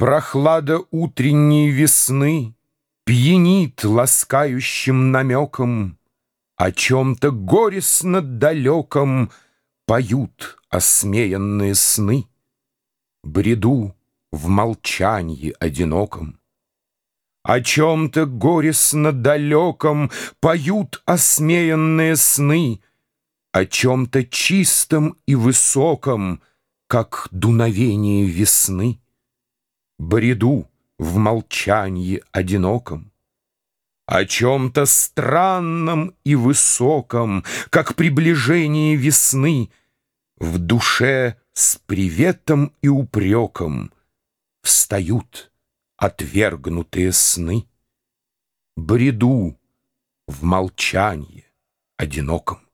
Прохлада утренней весны Пьянит ласкающим намеком, О чем-то горестно далеком Поют осмеянные сны. Бреду в молчании одиноком. О чем-то горестно далеком Поют осмеянные сны, О чем-то чистом и высоком, Как дуновение весны. Бреду в молчании одиноком, О чем-то странном и высоком, Как приближение весны, В душе с приветом и упреком Встают отвергнутые сны. Бреду в молчании одиноком.